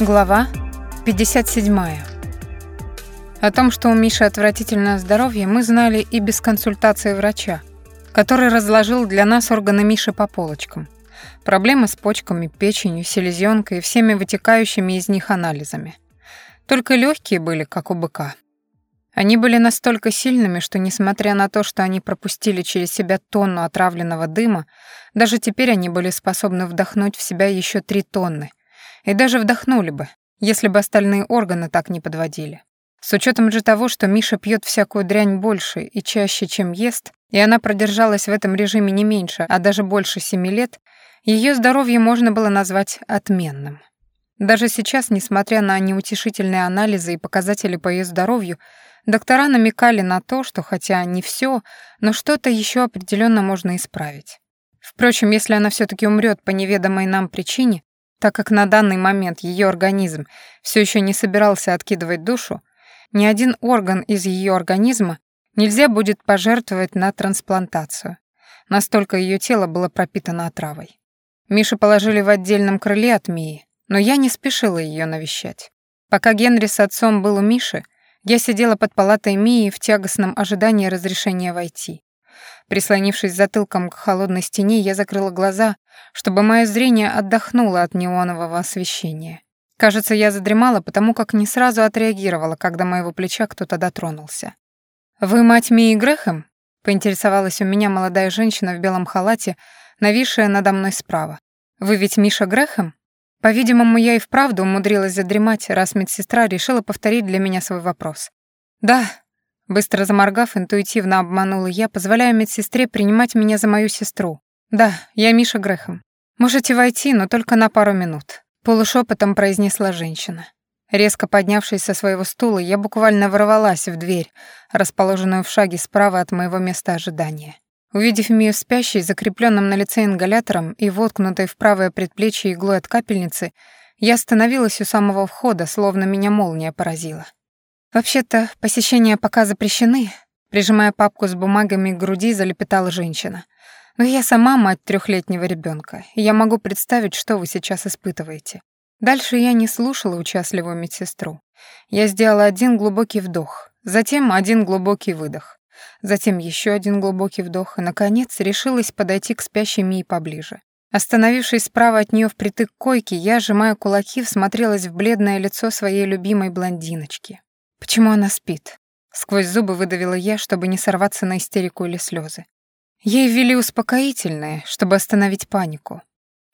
Глава 57. О том, что у Миши отвратительное здоровье, мы знали и без консультации врача, который разложил для нас органы Миши по полочкам. Проблемы с почками, печенью, селезенкой и всеми вытекающими из них анализами. Только легкие были, как у быка. Они были настолько сильными, что, несмотря на то, что они пропустили через себя тонну отравленного дыма, даже теперь они были способны вдохнуть в себя еще три тонны — и даже вдохнули бы, если бы остальные органы так не подводили. С учетом же того, что Миша пьет всякую дрянь больше и чаще, чем ест, и она продержалась в этом режиме не меньше, а даже больше семи лет, ее здоровье можно было назвать отменным. Даже сейчас, несмотря на неутешительные анализы и показатели по ее здоровью, доктора намекали на то, что хотя не все, но что-то еще определенно можно исправить. Впрочем, если она все таки умрет по неведомой нам причине, так как на данный момент ее организм все еще не собирался откидывать душу, ни один орган из ее организма нельзя будет пожертвовать на трансплантацию. Настолько ее тело было пропитано отравой. Мишу положили в отдельном крыле от Мии, но я не спешила ее навещать. Пока Генри с отцом был у Миши, я сидела под палатой Мии в тягостном ожидании разрешения войти. Прислонившись затылком к холодной стене, я закрыла глаза, чтобы мое зрение отдохнуло от неонового освещения. Кажется, я задремала, потому как не сразу отреагировала, когда моего плеча кто-то дотронулся. «Вы мать Мии Грэхэм?» — поинтересовалась у меня молодая женщина в белом халате, нависшая надо мной справа. «Вы ведь Миша Грэхэм?» По-видимому, я и вправду умудрилась задремать, раз медсестра решила повторить для меня свой вопрос. «Да», Быстро заморгав, интуитивно обманула я, позволяя медсестре принимать меня за мою сестру. «Да, я Миша Грехом. Можете войти, но только на пару минут», — полушепотом произнесла женщина. Резко поднявшись со своего стула, я буквально ворвалась в дверь, расположенную в шаге справа от моего места ожидания. Увидев Мию спящей, закрепленным на лице ингалятором и воткнутой в правое предплечье иглой от капельницы, я остановилась у самого входа, словно меня молния поразила. «Вообще-то посещения пока запрещены», — прижимая папку с бумагами к груди, залепетала женщина. «Но я сама мать трехлетнего ребенка, и я могу представить, что вы сейчас испытываете». Дальше я не слушала участливую медсестру. Я сделала один глубокий вдох, затем один глубокий выдох, затем еще один глубокий вдох и, наконец, решилась подойти к спящей Мии поближе. Остановившись справа от нее впритык к койке, я, сжимая кулаки, всмотрелась в бледное лицо своей любимой блондиночки. Почему она спит? Сквозь зубы выдавила я, чтобы не сорваться на истерику или слезы. Ей ввели успокоительное, чтобы остановить панику.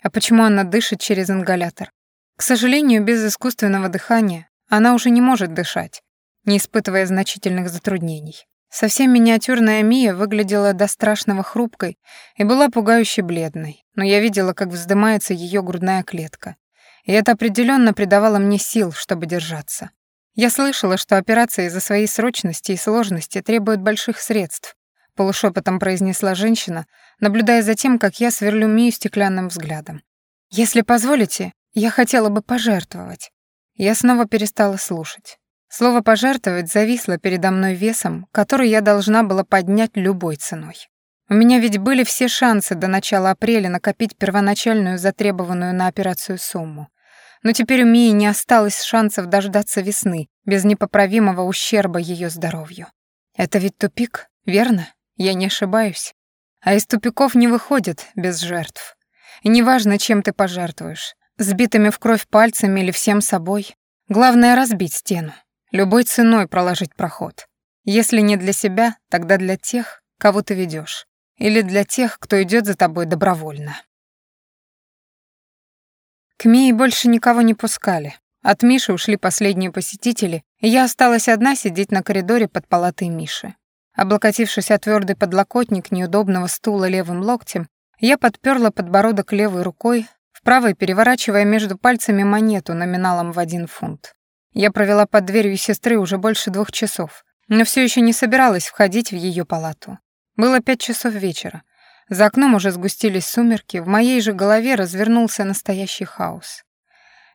А почему она дышит через ингалятор? К сожалению, без искусственного дыхания она уже не может дышать, не испытывая значительных затруднений. Совсем миниатюрная Мия выглядела до страшного хрупкой и была пугающе бледной, но я видела, как вздымается ее грудная клетка. И это определенно придавало мне сил, чтобы держаться. Я слышала, что операция из-за своей срочности и сложности требует больших средств, полушепотом произнесла женщина, наблюдая за тем, как я сверлю Мию стеклянным взглядом. Если позволите, я хотела бы пожертвовать. Я снова перестала слушать. Слово «пожертвовать» зависло передо мной весом, который я должна была поднять любой ценой. У меня ведь были все шансы до начала апреля накопить первоначальную затребованную на операцию сумму. Но теперь у Мии не осталось шансов дождаться весны без непоправимого ущерба ее здоровью. Это ведь тупик, верно? Я не ошибаюсь. А из тупиков не выходят без жертв. И неважно, чем ты пожертвуешь, сбитыми в кровь пальцами или всем собой. Главное — разбить стену, любой ценой проложить проход. Если не для себя, тогда для тех, кого ты ведешь, или для тех, кто идет за тобой добровольно. К Мии больше никого не пускали. От Миши ушли последние посетители, и я осталась одна сидеть на коридоре под палатой Миши. Облокотившись о твердый подлокотник неудобного стула левым локтем, я подперла подбородок левой рукой, в правой переворачивая между пальцами монету номиналом в один фунт. Я провела под дверью сестры уже больше двух часов, но все еще не собиралась входить в ее палату. Было пять часов вечера. За окном уже сгустились сумерки, в моей же голове развернулся настоящий хаос.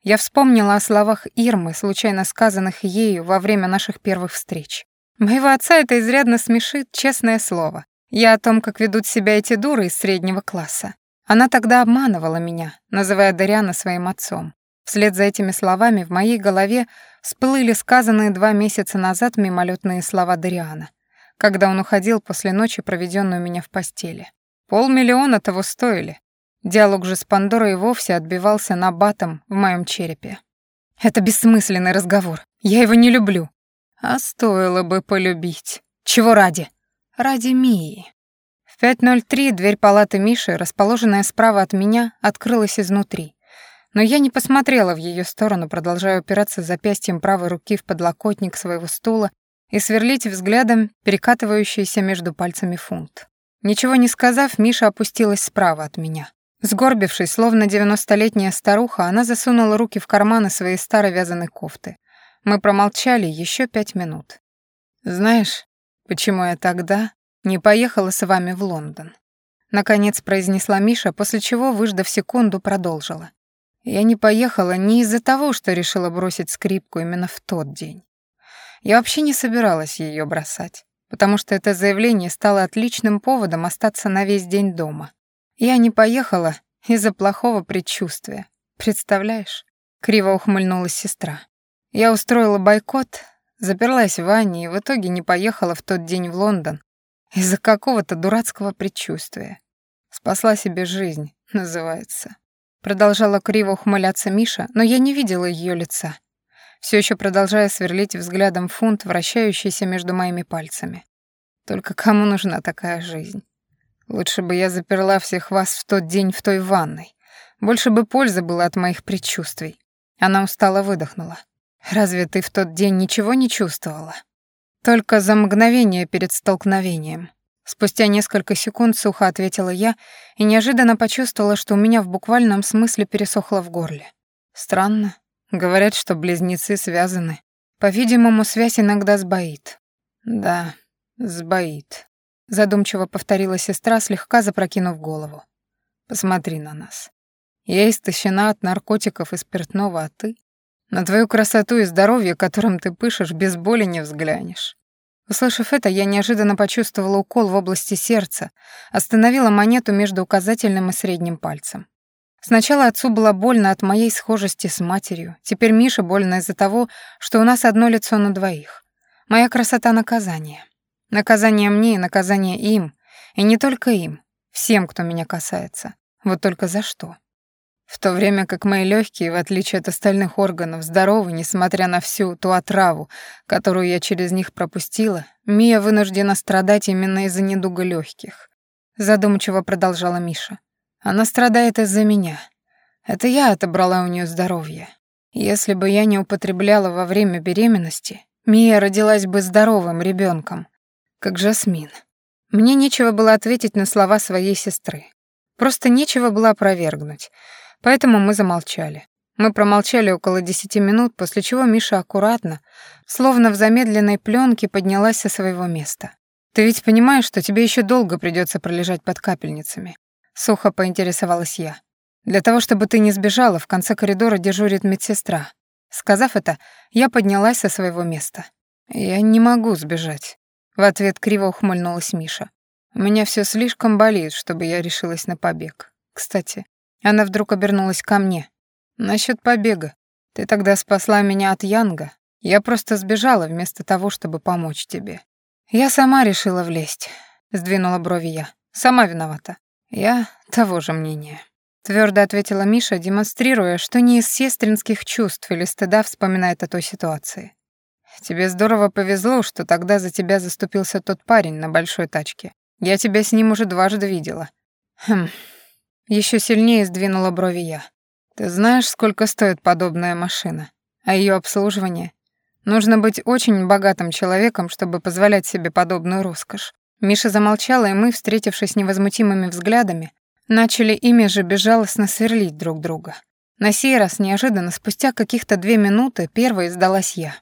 Я вспомнила о словах Ирмы, случайно сказанных ею во время наших первых встреч. Моего отца это изрядно смешит, честное слово. Я о том, как ведут себя эти дуры из среднего класса. Она тогда обманывала меня, называя Дариана своим отцом. Вслед за этими словами в моей голове всплыли сказанные два месяца назад мимолетные слова Дариана, когда он уходил после ночи, проведенной у меня в постели. Полмиллиона того стоили. Диалог же с Пандорой вовсе отбивался на батом в моем черепе. Это бессмысленный разговор. Я его не люблю. А стоило бы полюбить. Чего ради? Ради Мии. В 5.03 дверь палаты Миши, расположенная справа от меня, открылась изнутри. Но я не посмотрела в ее сторону, продолжая упираться запястьем правой руки в подлокотник своего стула и сверлить взглядом перекатывающийся между пальцами фунт. Ничего не сказав, Миша опустилась справа от меня. Сгорбившись, словно девяностолетняя старуха, она засунула руки в карманы своей старой вязаной кофты. Мы промолчали еще пять минут. «Знаешь, почему я тогда не поехала с вами в Лондон?» Наконец произнесла Миша, после чего, выждав секунду, продолжила. «Я не поехала не из-за того, что решила бросить скрипку именно в тот день. Я вообще не собиралась ее бросать, потому что это заявление стало отличным поводом остаться на весь день дома. Я не поехала из-за плохого предчувствия. Представляешь?» Криво ухмыльнулась сестра. Я устроила бойкот, заперлась в ванне и в итоге не поехала в тот день в Лондон из-за какого-то дурацкого предчувствия. Спасла себе жизнь, называется. Продолжала криво ухмыляться Миша, но я не видела ее лица, все еще продолжая сверлить взглядом фунт, вращающийся между моими пальцами. Только кому нужна такая жизнь? Лучше бы я заперла всех вас в тот день в той ванной. Больше бы пользы было от моих предчувствий. Она устало выдохнула. Разве ты в тот день ничего не чувствовала? Только за мгновение перед столкновением. Спустя несколько секунд сухо ответила я и неожиданно почувствовала, что у меня в буквальном смысле пересохло в горле. Странно. Говорят, что близнецы связаны. По-видимому, связь иногда сбоит. Да, сбоит. Задумчиво повторила сестра, слегка запрокинув голову. Посмотри на нас. Я истощена от наркотиков и спиртного, а ты на твою красоту и здоровье, которым ты пышешь, без боли не взглянешь. Услышав это, я неожиданно почувствовала укол в области сердца, остановила монету между указательным и средним пальцем. Сначала отцу было больно от моей схожести с матерью, теперь Мише больно из-за того, что у нас одно лицо на двоих. Моя красота — наказание. Наказание мне и наказание им, и не только им, всем, кто меня касается. Вот только за что? В то время как мои легкие, в отличие от остальных органов, здоровы, несмотря на всю ту отраву, которую я через них пропустила, Мия вынуждена страдать именно из-за недуга легких. Задумчиво продолжала Миша. Она страдает из-за меня. Это я отобрала у нее здоровье. Если бы я не употребляла во время беременности, Мия родилась бы здоровым ребенком, как Жасмин. Мне нечего было ответить на слова своей сестры. Просто нечего было опровергнуть. Поэтому мы замолчали. Мы промолчали около десяти минут, после чего Миша аккуратно, словно в замедленной пленке, поднялась со своего места. «Ты ведь понимаешь, что тебе еще долго придется пролежать под капельницами?» Сухо поинтересовалась я. «Для того, чтобы ты не сбежала, в конце коридора дежурит медсестра». Сказав это, я поднялась со своего места. «Я не могу сбежать», — в ответ криво ухмыльнулась Миша. «У меня все слишком болит, чтобы я решилась на побег. Кстати, она вдруг обернулась ко мне. «Насчёт побега. Ты тогда спасла меня от Янга. Я просто сбежала вместо того, чтобы помочь тебе. Я сама решила влезть», — сдвинула брови я. «Сама виновата. Я того же мнения». Твердо ответила Миша, демонстрируя, что не из сестринских чувств или стыда вспоминает о той ситуации. «Тебе здорово повезло, что тогда за тебя заступился тот парень на большой тачке. Я тебя с ним уже дважды видела». «Хм, еще сильнее сдвинула брови я. Ты знаешь, сколько стоит подобная машина? А ее обслуживание? Нужно быть очень богатым человеком, чтобы позволять себе подобную роскошь. Миша замолчала, и мы, встретившись невозмутимыми взглядами, начали ими же безжалостно сверлить друг друга. На сей раз неожиданно, спустя каких-то две минуты, первой сдалась я.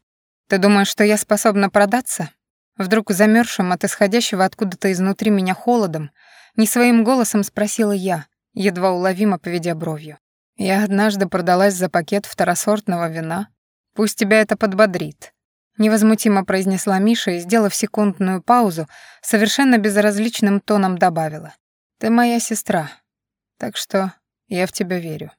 «Ты думаешь, что я способна продаться?» Вдруг замерзшим от исходящего откуда-то изнутри меня холодом, не своим голосом спросила я, едва уловимо поведя бровью. «Я однажды продалась за пакет второсортного вина. Пусть тебя это подбодрит», — невозмутимо произнесла Миша и, сделав секундную паузу, совершенно безразличным тоном добавила. «Ты моя сестра, так что я в тебя верю».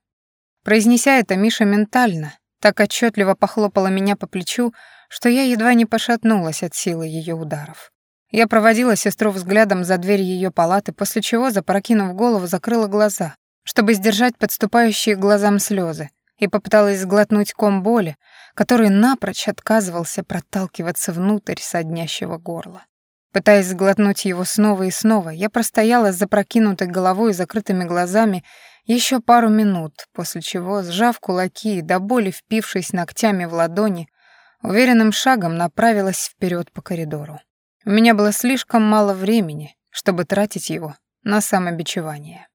Произнеся это, Миша ментально так отчетливо похлопала меня по плечу, что я едва не пошатнулась от силы ее ударов. Я проводила сестру взглядом за дверь ее палаты, после чего, запрокинув голову, закрыла глаза, чтобы сдержать подступающие к глазам слезы, и попыталась сглотнуть ком боли, который напрочь отказывался проталкиваться внутрь соднящего горла. Пытаясь сглотнуть его снова и снова, я простояла с запрокинутой головой и закрытыми глазами еще пару минут, после чего, сжав кулаки и до боли впившись ногтями в ладони, уверенным шагом направилась вперед по коридору. У меня было слишком мало времени, чтобы тратить его на самобичевание.